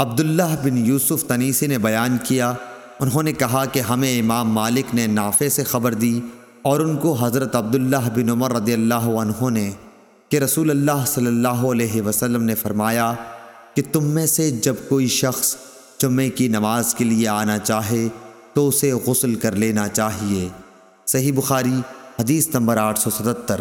عبداللہ بن یوسف تنیسی نے بیان کیا، انہوں نے کہا کہ ہمیں امام مالک نے نافع سے خبر دی اور ان کو حضرت عبداللہ بن عمر رضی اللہ عنہ نے کہ رسول اللہ صلی اللہ علیہ وسلم نے فرمایا کہ تم میں سے جب کوئی شخص جمعے کی نماز کے لیے آنا چاہے تو اسے غسل کر لینا چاہیے۔ صحیح بخاری، حدیث نمبر آٹھ سو ستتر۔